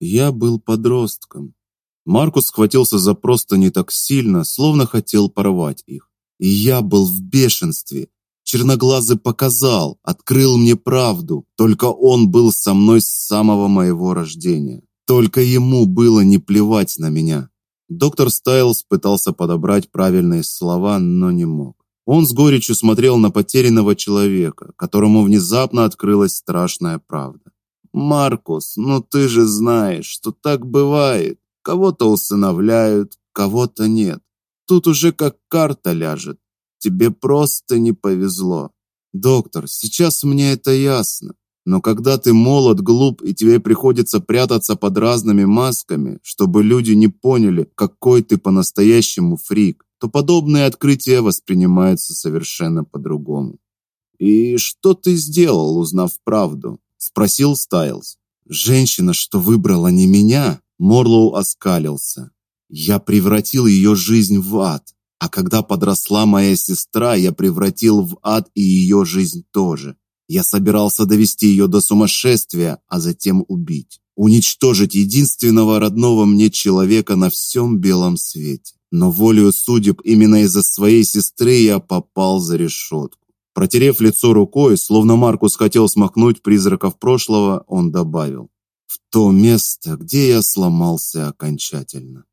Я был подростком. Маркус схватился за простыни так сильно, словно хотел порвать их. И я был в бешенстве. Черноглазый показал, открыл мне правду. Только он был со мной с самого моего рождения. Только ему было не плевать на меня. Доктор Стайлс пытался подобрать правильные слова, но не мог. Он с горечью смотрел на потерянного человека, которому внезапно открылась страшная правда. Маркус, ну ты же знаешь, что так бывает. Кого-то усыновляют, кого-то нет. Тут уже как карта ляжет. Тебе просто не повезло. Доктор, сейчас мне это ясно. Но когда ты молод, глуп и тебе приходится прятаться под разными масками, чтобы люди не поняли, какой ты по-настоящему фрик, то подобные открытия воспринимаются совершенно по-другому. И что ты сделал, узнав правду? Спросил Стайлз. Женщина, что выбрала не меня, Морлоу оскалился. Я превратил ее жизнь в ад. А когда подросла моя сестра, я превратил в ад и ее жизнь тоже. Я собирался довести ее до сумасшествия, а затем убить, уничтожить единственного родного мне человека на всем белом свете. Но волею судеб именно из-за своей сестры я попал за решетку. Протерев лицо рукой, словно Маркус хотел смахнуть призраков прошлого, он добавил: "В то место, где я сломался окончательно".